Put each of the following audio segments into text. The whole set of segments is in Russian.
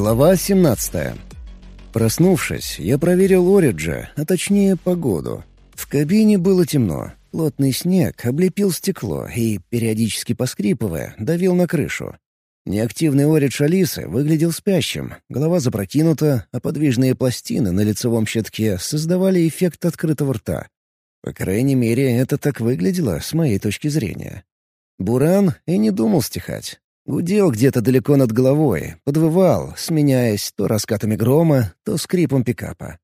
Глава 17. Проснувшись, я проверил Ориджа, а точнее погоду. В кабине было темно. Плотный снег облепил стекло и, периодически поскрипывая, давил на крышу. Неактивный Оридж Алисы выглядел спящим, голова запрокинута, а подвижные пластины на лицевом щитке создавали эффект открытого рта. По крайней мере, это так выглядело с моей точки зрения. Буран и не думал стихать. Гудел где-то далеко над головой, подвывал, сменяясь то раскатами грома, то скрипом пикапа.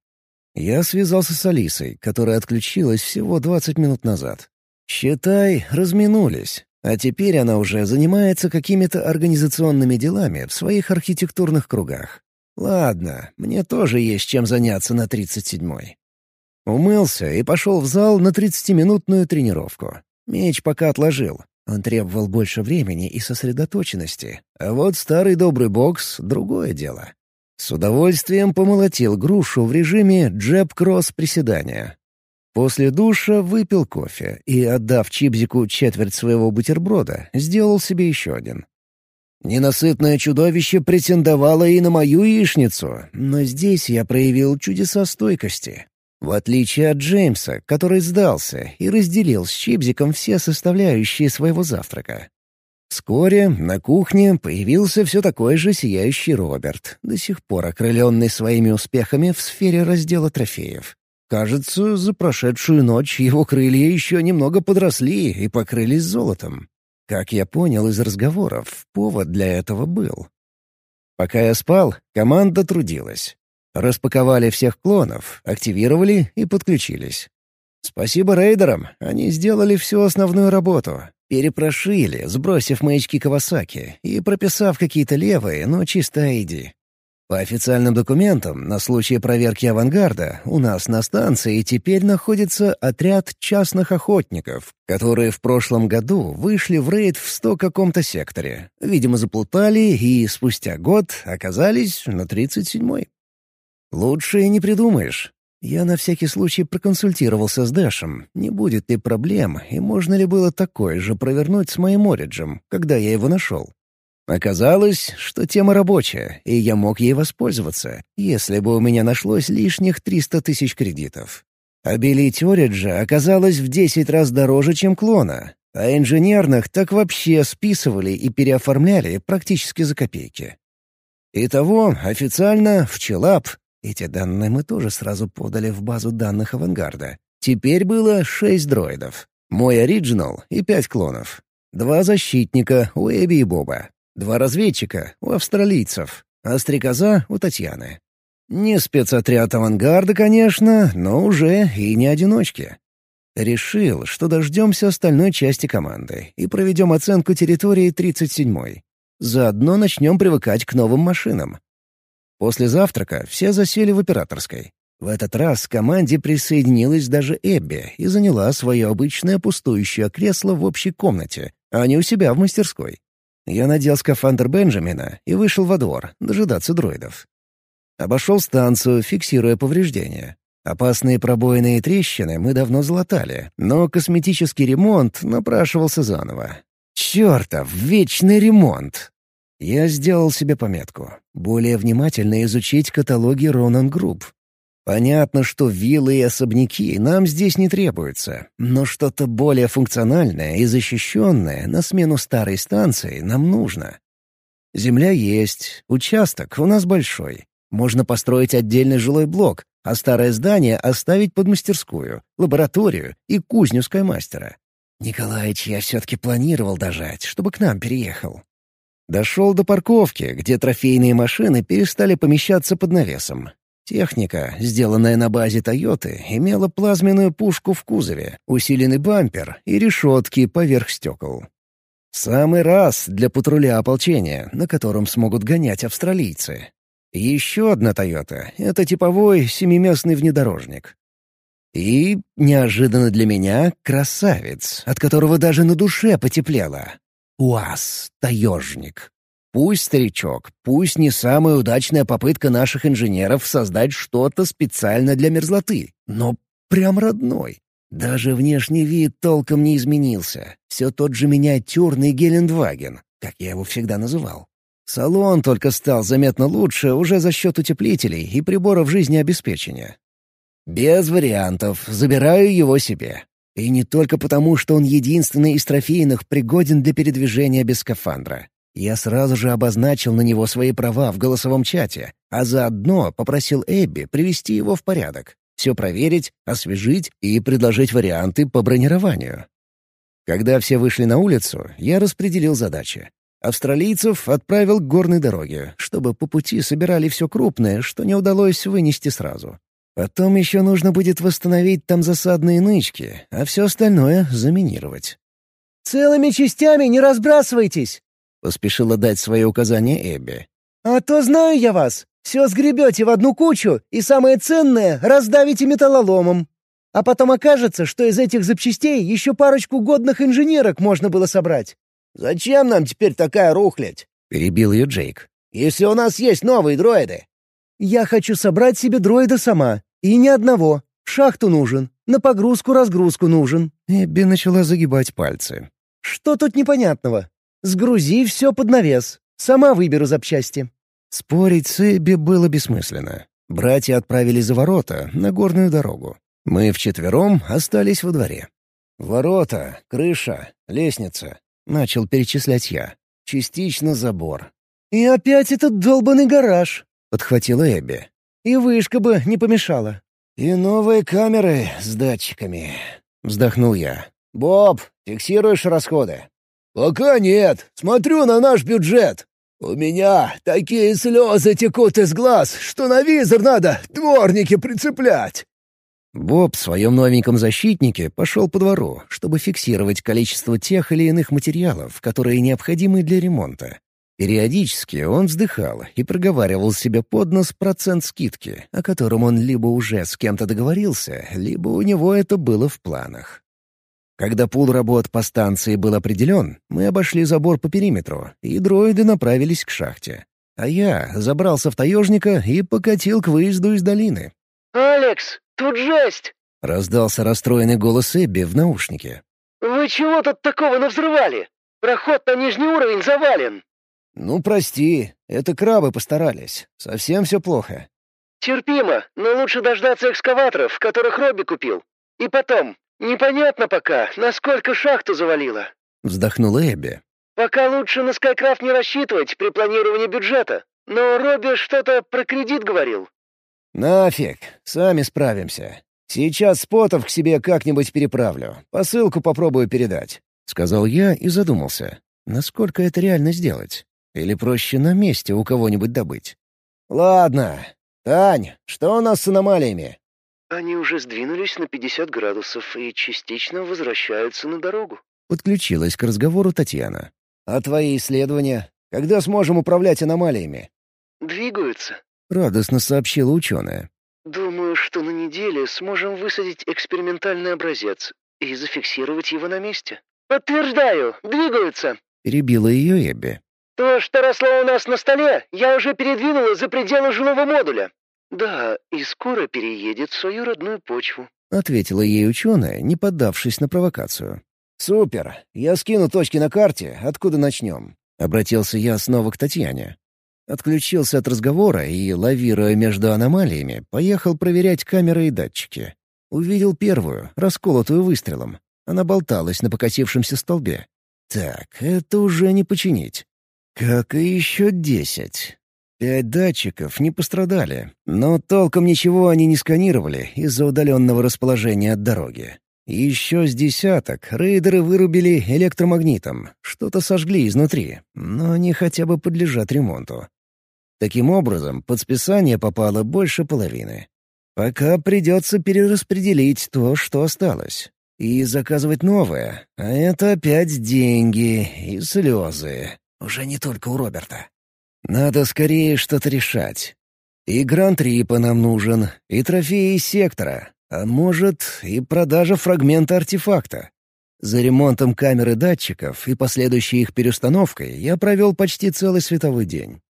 Я связался с Алисой, которая отключилась всего 20 минут назад. Считай, разминулись, а теперь она уже занимается какими-то организационными делами в своих архитектурных кругах. Ладно, мне тоже есть чем заняться на 37-й. Умылся и пошел в зал на 30-минутную тренировку. Меч пока отложил, он требовал больше времени и сосредоточенности, а вот старый добрый бокс — другое дело. С удовольствием помолотил грушу в режиме джеб-кросс приседания. После душа выпил кофе и, отдав Чипзику четверть своего бутерброда, сделал себе еще один. Ненасытное чудовище претендовало и на мою яичницу, но здесь я проявил чудеса стойкости. В отличие от Джеймса, который сдался и разделил с Чипзиком все составляющие своего завтрака. Вскоре на кухне появился все такой же сияющий Роберт, до сих пор окрыленный своими успехами в сфере раздела трофеев. Кажется, за прошедшую ночь его крылья еще немного подросли и покрылись золотом. Как я понял из разговоров, повод для этого был. Пока я спал, команда трудилась. Распаковали всех клонов, активировали и подключились. Спасибо рейдерам, они сделали всю основную работу. Перепрошили, сбросив маячки Кавасаки и прописав какие-то левые, но чисто ID. По официальным документам, на случай проверки авангарда, у нас на станции теперь находится отряд частных охотников, которые в прошлом году вышли в рейд в сто каком-то секторе. Видимо, заплутали и спустя год оказались на 37-й. Лучше и не придумаешь. Я на всякий случай проконсультировался с Дэшем, не будет ли проблем и можно ли было такое же провернуть с моим Ориджем, когда я его нашел. Оказалось, что тема рабочая, и я мог ей воспользоваться, если бы у меня нашлось лишних 300 тысяч кредитов. Обелить Ориджа оказалось в 10 раз дороже, чем клона, а инженерных так вообще списывали и переоформляли практически за копейки. Итого, официально, в Челап эти данные мы тоже сразу подали в базу данных «Авангарда». Теперь было шесть дроидов. Мой оригинал и пять клонов. Два защитника у Эби и Боба. Два разведчика у австралийцев. А стрекоза у Татьяны. Не спецотряд «Авангарда», конечно, но уже и не одиночки. Решил, что дождемся остальной части команды и проведем оценку территории 37-й. Заодно начнем привыкать к новым машинам. После завтрака все засели в операторской. В этот раз к команде присоединилась даже Эбби и заняла свое обычное пустующее кресло в общей комнате, а не у себя в мастерской. Я надел скафандр Бенджамина и вышел во двор, дожидаться дроидов. Обошел станцию, фиксируя повреждения. Опасные пробоины и трещины мы давно залатали, но косметический ремонт напрашивался заново. Чертов вечный ремонт! Я сделал себе пометку. Более внимательно изучить каталоги Ронан Групп. Понятно, что виллы и особняки нам здесь не требуются, но что-то более функциональное и защищенное на смену старой станции нам нужно. Земля есть, участок у нас большой. Можно построить отдельный жилой блок, а старое здание оставить под мастерскую, лабораторию и кузню скаймастера. Николаич я все-таки планировал дожать, чтобы к нам переехал. Дошел до парковки, где трофейные машины перестали помещаться под навесом. Техника, сделанная на базе «Тойоты», имела плазменную пушку в кузове, усиленный бампер и решетки поверх стекол. Самый раз для патруля ополчения, на котором смогут гонять австралийцы. Еще одна «Тойота» — это типовой семиместный внедорожник. И, неожиданно для меня, красавец, от которого даже на душе потеплело. УАЗ, таежник. Пусть старичок, пусть не самая удачная попытка наших инженеров создать что-то специально для мерзлоты, но прям родной. Даже внешний вид толком не изменился. Все тот же миниатюрный Гелендваген, как я его всегда называл. Салон только стал заметно лучше уже за счет утеплителей и приборов жизнеобеспечения. Без вариантов, забираю его себе. И не только потому, что он единственный из трофейных пригоден для передвижения без скафандра. Я сразу же обозначил на него свои права в голосовом чате, а заодно попросил Эбби привести его в порядок, все проверить, освежить и предложить варианты по бронированию. Когда все вышли на улицу, я распределил задачи. Австралийцев отправил к горной дороге, чтобы по пути собирали все крупное, что не удалось вынести сразу. Потом еще нужно будет восстановить там засадные нычки, а все остальное — заминировать. «Целыми частями не разбрасывайтесь!» — поспешила дать свои указания Эбби. «А то знаю я вас. Все сгребете в одну кучу, и самое ценное — раздавите металлоломом. А потом окажется, что из этих запчастей еще парочку годных инженерок можно было собрать. «Зачем нам теперь такая рухлядь?» — перебил ее Джейк. «Если у нас есть новые дроиды». «Я хочу собрать себе дроида сама. И ни одного. Шахту нужен. На погрузку-разгрузку нужен». Эбби начала загибать пальцы. «Что тут непонятного? Сгрузи все под навес. Сама выберу запчасти». Спорить с Эбби было бессмысленно. Братья отправили за ворота, на горную дорогу. Мы вчетвером остались во дворе. Ворота, крыша, лестница. Начал перечислять я. Частично забор. «И опять этот долбанный гараж», — подхватила Эбби. «И вышка бы не помешала». «И новые камеры с датчиками», — вздохнул я. «Боб, фиксируешь расходы?» «Пока нет. Смотрю на наш бюджет. У меня такие слезы текут из глаз, что на визор надо дворники прицеплять». Боб в своем новеньком защитнике пошел по двору, чтобы фиксировать количество тех или иных материалов, которые необходимы для ремонта. Периодически он вздыхал и проговаривал себе под нос процент скидки, о котором он либо уже с кем-то договорился, либо у него это было в планах. Когда пул работ по станции был определен, мы обошли забор по периметру, и дроиды направились к шахте. А я забрался в таежника и покатил к выезду из долины. «Алекс, тут жесть!» — раздался расстроенный голос Эбби в наушнике. «Вы чего тут такого навзрывали? Проход на нижний уровень завален!» «Ну, прости, это крабы постарались. Совсем все плохо». «Терпимо, но лучше дождаться экскаваторов, которых Робби купил. И потом, непонятно пока, насколько шахту завалило». Вздохнула Эбби. «Пока лучше на Скайкрафт не рассчитывать при планировании бюджета. Но Робби что-то про кредит говорил. «Нафиг, сами справимся. Сейчас спотов к себе как-нибудь переправлю. Посылку попробую передать», — сказал я и задумался. Насколько это реально сделать? Или проще на месте у кого-нибудь добыть? «Ладно. Тань, что у нас с аномалиями?» «Они уже сдвинулись на 50 градусов и частично возвращаются на дорогу». Подключилась к разговору Татьяна. «А твои исследования? Когда сможем управлять аномалиями?» «Двигаются. — радостно сообщила ученая. «Думаю, что на неделе сможем высадить экспериментальный образец и зафиксировать его на месте». «Подтверждаю, двигаются!» — перебила ее Эбби. «То, что росло у нас на столе, я уже передвинула за пределы жилого модуля. Да, и скоро переедет в свою родную почву», — ответила ей ученая, не поддавшись на провокацию. «Супер! Я скину точки на карте, откуда начнем?» — обратился я снова к Татьяне. Отключился от разговора и, лавируя между аномалиями, поехал проверять камеры и датчики. Увидел первую, расколотую выстрелом. Она болталась на покосившемся столбе. Так, это уже не починить. Как и еще десять. Пять датчиков не пострадали, но толком ничего они не сканировали из-за удаленного расположения от дороги. Еще с десяток рейдеры вырубили электромагнитом, что-то сожгли изнутри, но они хотя бы подлежат ремонту. Таким образом, под списание попало больше половины. Пока придется перераспределить то, что осталось. И заказывать новое. А это опять деньги и слезы. Уже не только у Роберта. Надо скорее что-то решать. И Гран-Трипа нам нужен, и трофеи из сектора. А может, и продажа фрагмента артефакта. За ремонтом камеры датчиков и последующей их переустановкой я провел почти целый световой день.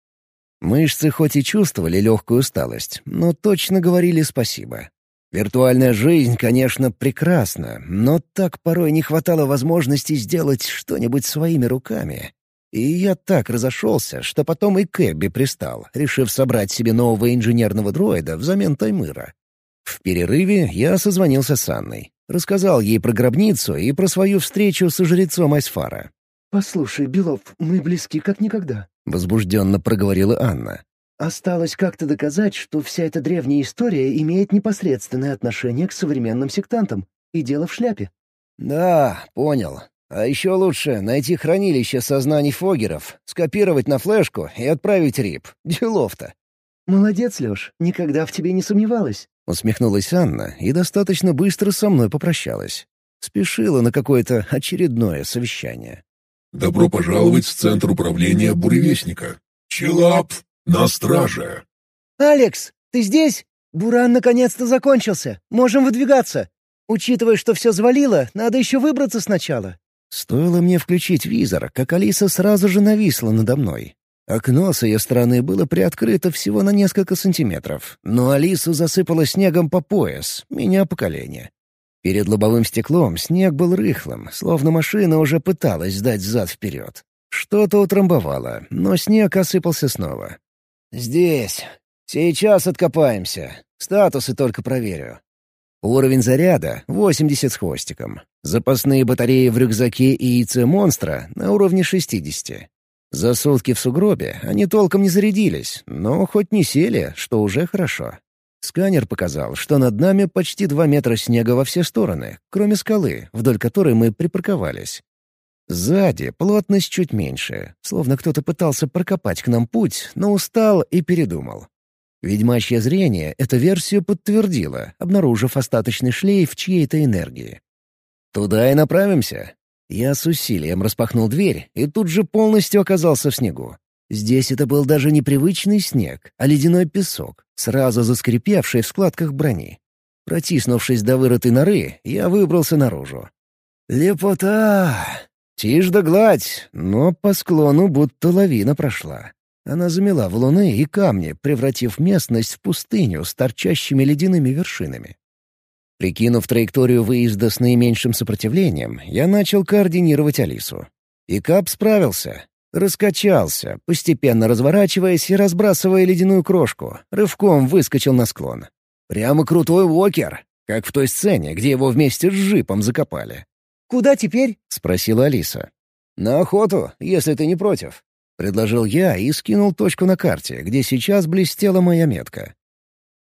Мышцы хоть и чувствовали легкую усталость, но точно говорили спасибо. Виртуальная жизнь, конечно, прекрасна, но так порой не хватало возможности сделать что-нибудь своими руками. И я так разошелся, что потом и Кэбби пристал, решив собрать себе нового инженерного дроида взамен Таймыра. В перерыве я созвонился с Анной. Рассказал ей про гробницу и про свою встречу с жрецом Айсфара. «Послушай, Белов, мы близки как никогда», — возбужденно проговорила Анна. «Осталось как-то доказать, что вся эта древняя история имеет непосредственное отношение к современным сектантам. И дело в шляпе». «Да, понял. А еще лучше найти хранилище сознаний Фогеров, скопировать на флешку и отправить РИП. Делов-то». «Молодец, Леш, никогда в тебе не сомневалась». Усмехнулась Анна и достаточно быстро со мной попрощалась. Спешила на какое-то очередное совещание. «Добро пожаловать в Центр управления Буревестника. Челап на страже!» «Алекс, ты здесь? Буран наконец-то закончился. Можем выдвигаться. Учитывая, что все завалило, надо еще выбраться сначала». Стоило мне включить визор, как Алиса сразу же нависла надо мной. Окно с ее стороны было приоткрыто всего на несколько сантиметров, но Алису засыпало снегом по пояс, меня по колени. Перед лобовым стеклом снег был рыхлым, словно машина уже пыталась сдать зад вперед. Что-то утрамбовало, но снег осыпался снова. «Здесь. Сейчас откопаемся. Статусы только проверю». Уровень заряда — 80 с хвостиком. Запасные батареи в рюкзаке и яйце монстра на уровне 60. За сутки в сугробе они толком не зарядились, но хоть не сели, что уже хорошо. Сканер показал, что над нами почти два метра снега во все стороны, кроме скалы, вдоль которой мы припарковались. Сзади плотность чуть меньше, словно кто-то пытался прокопать к нам путь, но устал и передумал. Ведьмачье зрение эту версию подтвердило, обнаружив остаточный шлейф чьей-то энергии. «Туда и направимся», я с усилием распахнул дверь и тут же полностью оказался в снегу. Здесь это был даже не привычный снег, а ледяной песок, сразу заскрипевший в складках брони. Протиснувшись до вырытой норы, я выбрался наружу. «Лепота!» Тишь да гладь, но по склону будто лавина прошла. Она замела валуны и камни, превратив местность в пустыню с торчащими ледяными вершинами. Прикинув траекторию выезда с наименьшим сопротивлением, я начал координировать Алису. И Кап справился. Раскачался, постепенно разворачиваясь и разбрасывая ледяную крошку, рывком выскочил на склон. Прямо крутой Уокер, как в той сцене, где его вместе с Жипом закопали. «Куда теперь?» — спросила Алиса. «На охоту, если ты не против», — предложил я и скинул точку на карте, где сейчас блестела моя метка.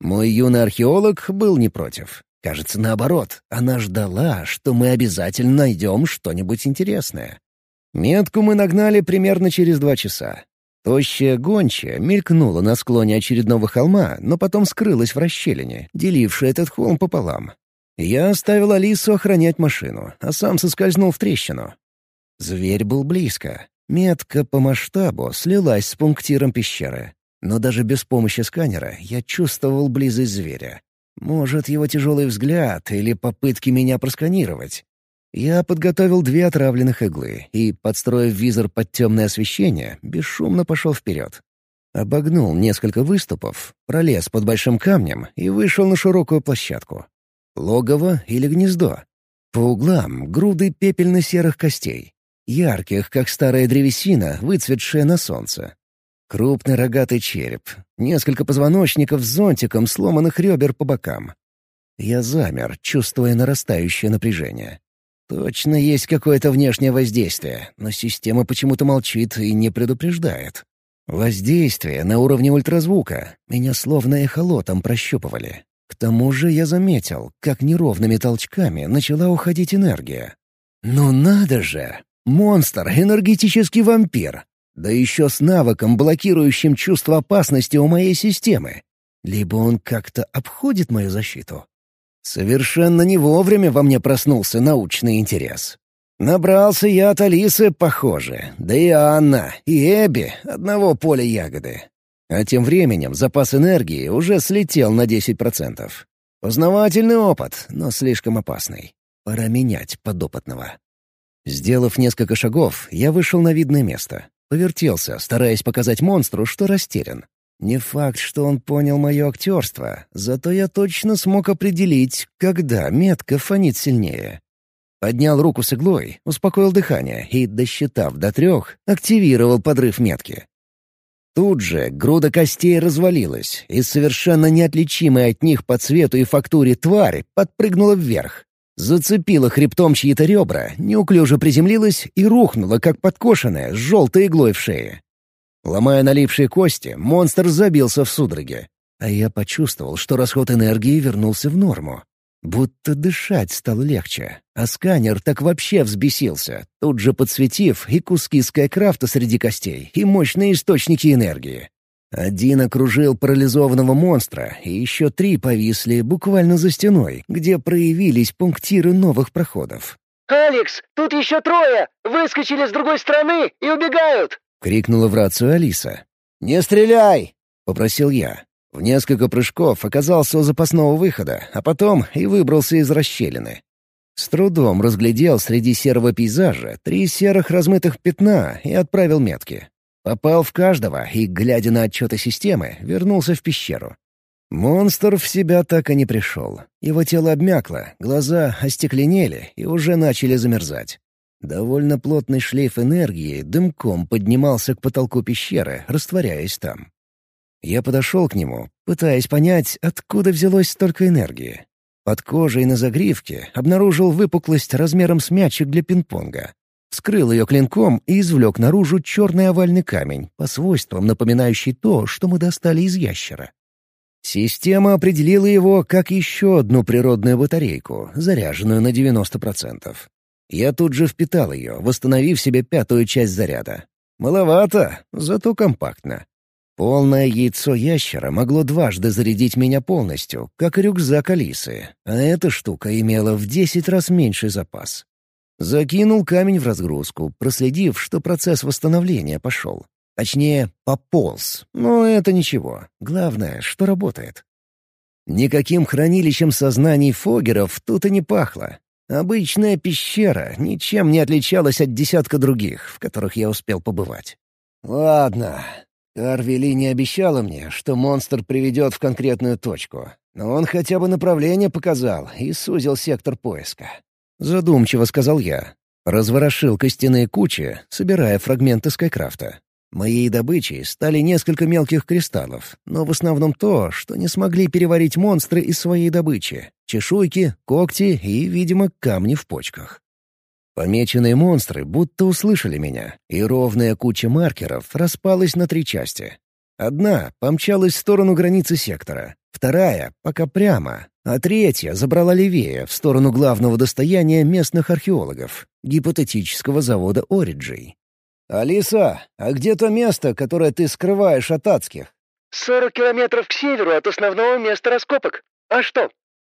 Мой юный археолог был не против. Кажется, наоборот, она ждала, что мы обязательно найдем что-нибудь интересное. Метку мы нагнали примерно через два часа. Тощая гончая мелькнула на склоне очередного холма, но потом скрылась в расщелине, делившей этот холм пополам. Я оставил Алису охранять машину, а сам соскользнул в трещину. Зверь был близко. Метка по масштабу слилась с пунктиром пещеры. Но даже без помощи сканера я чувствовал близость зверя. Может, его тяжелый взгляд или попытки меня просканировать. Я подготовил две отравленных иглы и, подстроив визор под темное освещение, бесшумно пошел вперед. Обогнул несколько выступов, пролез под большим камнем и вышел на широкую площадку. Логово или гнездо. По углам груды пепельно-серых костей, ярких, как старая древесина, выцветшая на солнце. Крупный рогатый череп, несколько позвоночников с зонтиком сломанных ребер по бокам. Я замер, чувствуя нарастающее напряжение. Точно есть какое-то внешнее воздействие, но система почему-то молчит и не предупреждает. Воздействие на уровне ультразвука. Меня словно эхолотом прощупывали. К тому же я заметил, как неровными толчками начала уходить энергия. «Ну надо же! Монстр — энергетический вампир! Да еще с навыком, блокирующим чувство опасности у моей системы. Либо он как-то обходит мою защиту. Совершенно не вовремя во мне проснулся научный интерес. Набрался я от Алисы, похоже, да и Анна, и Эбби одного поля ягоды. А тем временем запас энергии уже слетел на 10%. Познавательный опыт, но слишком опасный. Пора менять подопытного. Сделав несколько шагов, я вышел на видное место. Повертелся, стараясь показать монстру, что растерян. Не факт, что он понял мое актерство, зато я точно смог определить, когда метка фонит сильнее. Поднял руку с иглой, успокоил дыхание и, досчитав до трех, активировал подрыв метки. Тут же груда костей развалилась, и совершенно неотличимая от них по цвету и фактуре тварь подпрыгнула вверх. Зацепила хребтом чьи-то ребра, неуклюже приземлилась и рухнула, как подкошенная, с желтой иглой в шее. Ломая налипшие кости, монстр забился в судороге. А я почувствовал, что расход энергии вернулся в норму. Будто дышать стало легче, а сканер так вообще взбесился, тут же подсветив и куски скайкрафта среди костей, и мощные источники энергии. Один окружил парализованного монстра, и еще три повисли буквально за стеной, где проявились пунктиры новых проходов. «Алекс, тут еще трое! Выскочили с другой стороны и убегают!» — крикнула в рацию Алиса. «Не стреляй!» — попросил я. В несколько прыжков оказался у запасного выхода, а потом и выбрался из расщелины. С трудом разглядел среди серого пейзажа три серых размытых пятна и отправил метки. Попал в каждого и, глядя на отчеты системы, вернулся в пещеру. Монстр в себя так и не пришел. Его тело обмякло, глаза остекленели и уже начали замерзать. Довольно плотный шлейф энергии дымком поднимался к потолку пещеры, растворяясь там. Я подошел к нему, пытаясь понять, откуда взялось столько энергии. Под кожей на загривке обнаружил выпуклость размером с мячик для пинг-понга. Вскрыл ее клинком и извлек наружу черный овальный камень, по свойствам напоминающий то, что мы достали из ящера. Система определила его как еще одну природную батарейку, заряженную на 90%. Я тут же впитал ее, восстановив себе пятую часть заряда. Маловато, зато компактно. Полное яйцо ящера могло дважды зарядить меня полностью, как рюкзак Алисы, а эта штука имела в десять раз меньший запас. Закинул камень в разгрузку, проследив, что процесс восстановления пошел. Точнее, пополз. Но это ничего. Главное, что работает. Никаким хранилищем сознаний фогеров тут и не пахло. Обычная пещера ничем не отличалась от десятка других, в которых я успел побывать. «Ладно, Карвели не обещала мне, что монстр приведет в конкретную точку, но он хотя бы направление показал и сузил сектор поиска. Задумчиво сказал я. Разворошил костяные кучи, собирая фрагменты Скайкрафта. Моей добычей стали несколько мелких кристаллов, но в основном то, что не смогли переварить монстры из своей добычи — чешуйки, когти и, видимо, камни в почках. Помеченные монстры будто услышали меня, и ровная куча маркеров распалась на три части. Одна помчалась в сторону границы сектора, вторая — пока прямо, а третья забрала левее, в сторону главного достояния местных археологов — гипотетического завода «Ориджей». «Алиса, а где то место, которое ты скрываешь от адских?» «Сорок километров к северу от основного места раскопок. А что?»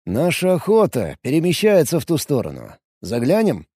«Наша охота перемещается в ту сторону. Заглянем?»